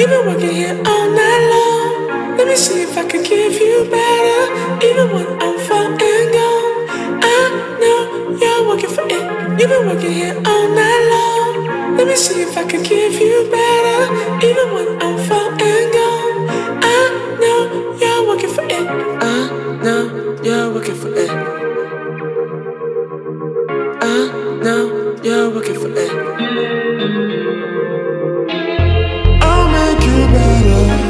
You've been working here all night long. Let me see if I can give you better. Even when I'm far and gone, I know you're working for it. You've been working here all night long. Let me see if I can give you better. Even when I'm far and gone, I know you're working for it. I know you're working for it. I know you're working for it. Better.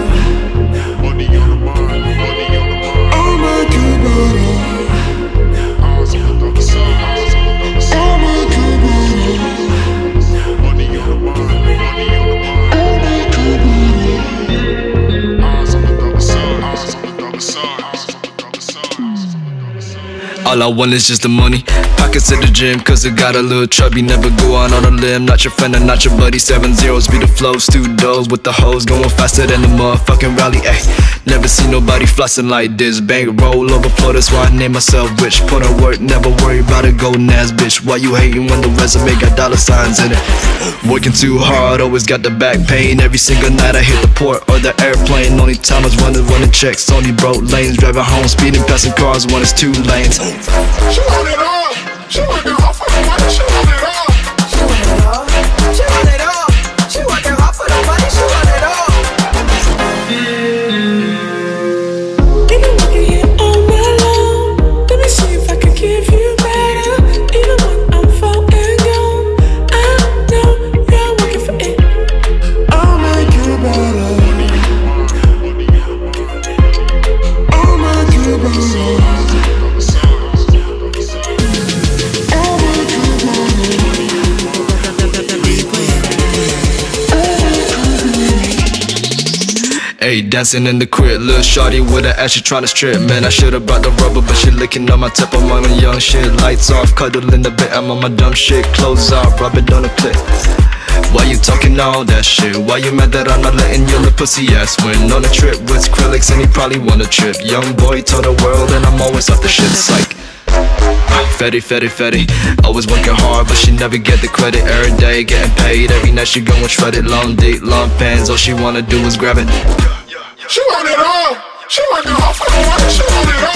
All I want is just the money. Pockets at the gym, cause I got a little chubby. Never go out on a limb. Not your friend and not your buddy. Seven zeros be the flows, two doors with the hoes going faster than the motherfucking rally. Ayy, never see nobody flossing like this. Bank roll overflow, that's why I name myself rich. Put in work, never worry about a golden ass bitch. Why you hating when the resume got dollar signs in it? Working too hard, always got the back pain. Every single night I hit the port or the airplane. Only time I was running, running checks. Only broke lanes, driving home, speeding, passing cars when it's two lanes. She want it all. She it all for the money. She want it all. Ayy, dancing in the crib, little shorty with her ass, she tryna strip. Man, I should've brought the rubber, but she licking on my tip. I'm on my young shit, lights off, cuddle in the bed. I'm on my dumb shit, clothes off, rub it on the clip. Why you talking all that shit? Why you mad that I'm not letting your little pussy ass win? On a trip with Skrillex and he probably wanna trip. Young boy told the world and I'm always off the shit psych. Fetty, fetty, fetty. Always working hard, but she never get the credit. Every day getting paid. Every night she going shredded. Long dick, long pants. All she wanna do is grab it. She want it all. She want it all. She want it all.